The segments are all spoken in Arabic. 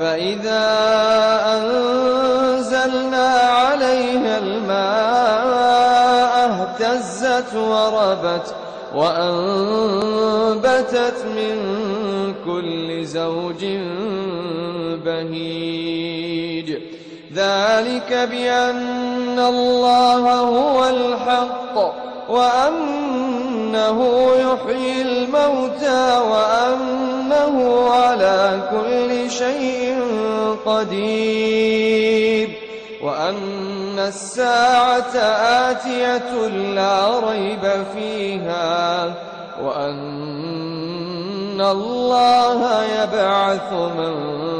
فإذا أنزلنا عليها الماء اهتزت وربت وأنبتت من كل زوج بهيج. ذلك بأن الله هو الحق وأنه يحيي الموتى وأنه على كل شيء قدير وأن الساعة آتية لا ريب فيها وأن الله يبعث من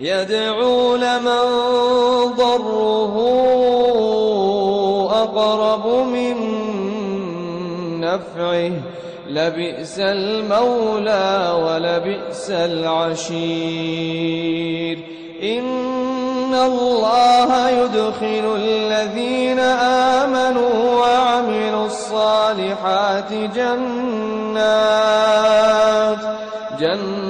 يدعو لمن ضره أقرب من نفعه. لبئس المولى ولبئس العشير. إن الله يدخل الذين آمنوا وعملوا الصالحات جنات جنات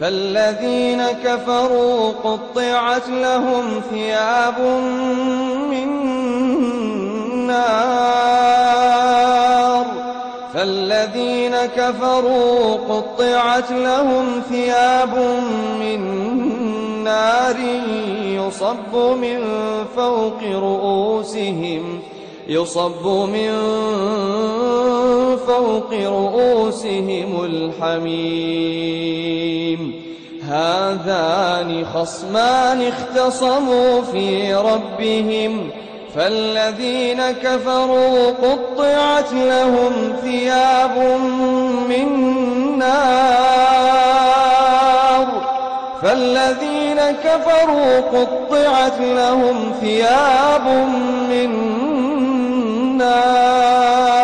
فالذين كفروا قطعت لهم ثياب من نار. فالذين كفروا قطعت لهم ثياب من نار يصب من فوق رؤوسهم يصب من فوق رؤوسهم الحميم. هذان خصمان اختصموا في ربهم فالذين كفروا قطعت لهم ثياب من نار. فالذين كفروا قطعت لهم ثياب من نار.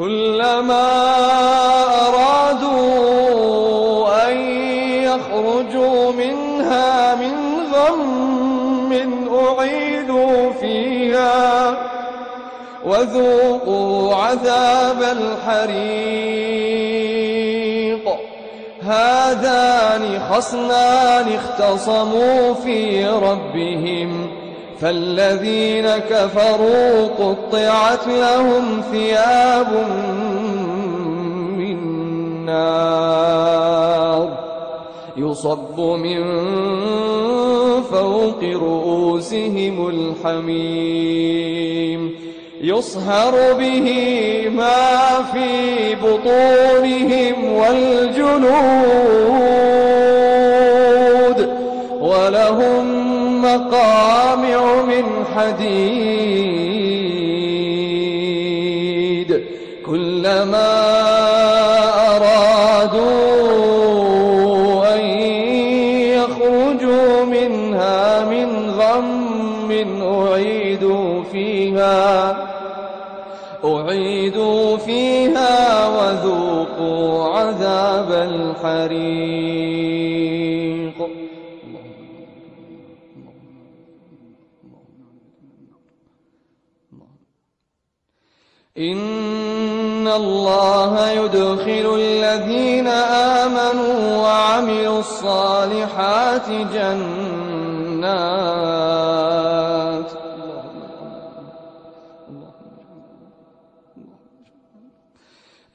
كلما أرادوا أن يخرجوا منها من غم أعيدوا فيها وذوقوا عذاب الحريق. هذان خصمان اختصموا في ربهم. فالذين كفروا قطعت لهم ثياب من نار يصب من فوق رؤوسهم الحميم يصهر به ما في بطونهم والجنود ولهم مقامع من حديد. إن الله يدخل الذين آمنوا وعملوا الصالحات جنات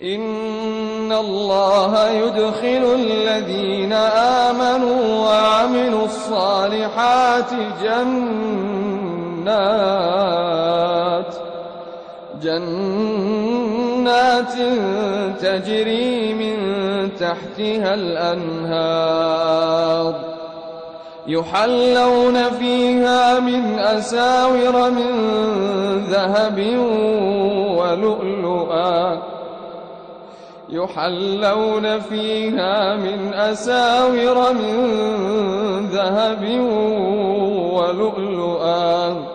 إن الله يدخل الذين آمنوا وعملوا الصالحات جنات جنات تجري من تحتها الأنهار يحلون فيها من أساور من ذهب ولؤلؤا يحلون فيها من أساور من ذهب ولؤلؤا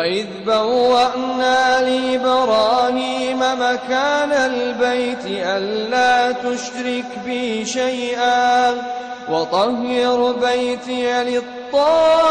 وإذ بوأنا لإبراهيم مكان البيت ألا تشرك بي شيئا وطهر بيتي للطائفين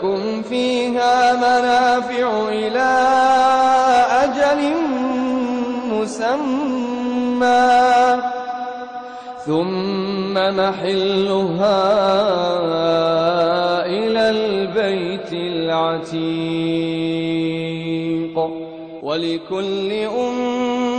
لكم فيها منافع إلى أجل مسمى. ثم محلها إلى البيت العتيق. ولكل أمة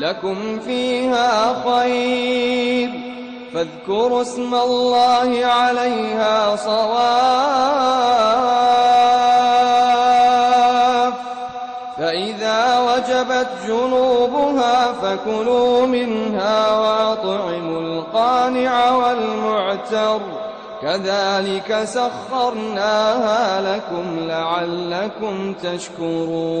لكم فيها خير. فاذكروا اسم الله عليها صواف. فإذا وجبت جنوبها فكلوا منها وأطعموا القانع والمعتر. كذلك سخرناها لكم لعلكم تشكرون.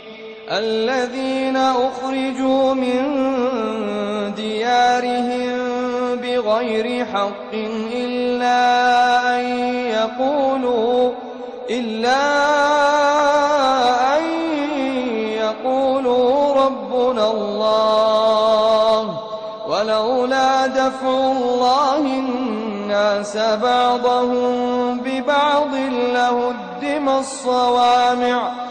الذين أخرجوا من ديارهم بغير حق إلا أن يقولوا إلا أن يقولوا ربنا الله. ولولا دفع الله الناس بعضهم ببعض لهدم الصوامع.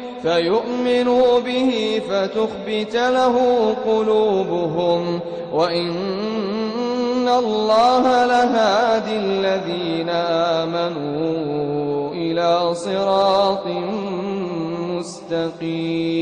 فيؤمنوا به فتخبت له قلوبهم وإن الله لهادي الذين آمنوا إلى صراط مستقيم.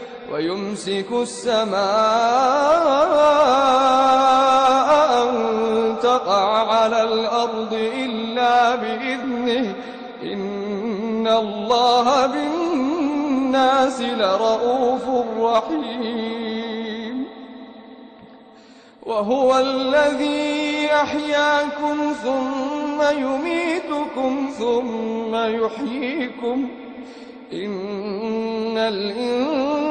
ويمسك السماء أن تقع على الأرض إلا بإذنه. إن الله بالناس لرؤوف رحيم. وهو الذي أحياكم ثم يميتكم ثم يحييكم. إن الإنسان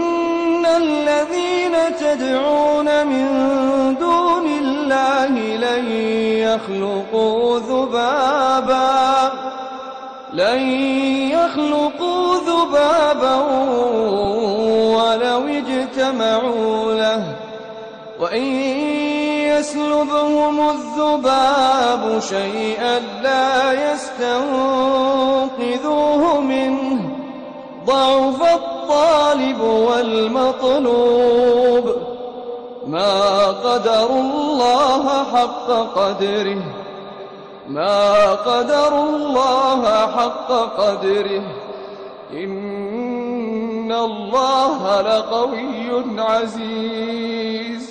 الذين تدعون من دون الله لن يخلقوا ذبابا لن يخلقوا ذبابا ولو اجتمعوا له. وإن يسلبهم الذباب شيئا لا يستنقذوه منه. ضعف الطالب والمطلوب. ما قدر الله حق قدره. ما قدر الله حق قدره. إن الله لقوي عزيز.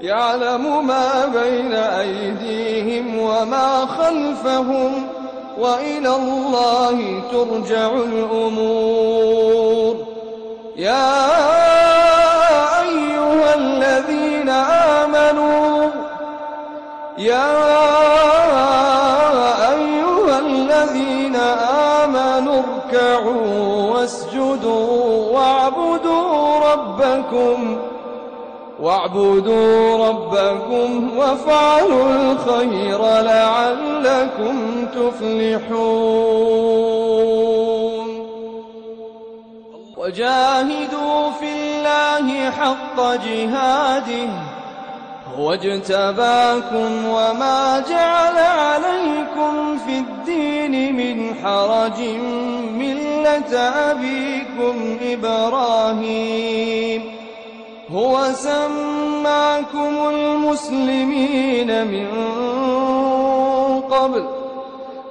يعلم ما بين أيديهم وما خلفهم وإلى الله ترجع الأمور. يا أيها الذين آمنوا يا أيها الذين آمنوا اركعوا واسجدوا واعبدوا ربكم واعبدوا ربكم وافعلوا الخير لعلكم تفلحون. وجاهدوا في الله حق جهاده هو اجتباكم وما جعل عليكم في الدين من حرج ملة أبيكم إبراهيم. هو سماكم المسلمين من قبل.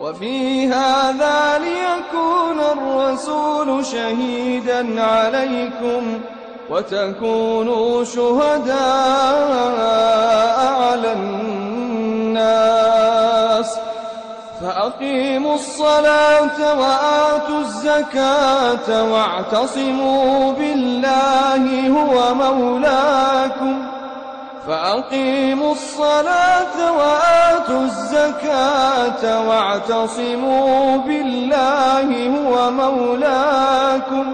وفي هذا ليكون الرسول شهيدا عليكم وتكونوا شهداء على الناس. فأقيموا الصلاة وآتوا الزكاة واعتصموا بالله هو مولاكم. فأقيموا الصلاة وآتوا الزكاة واعتصموا بالله هو مولاكم.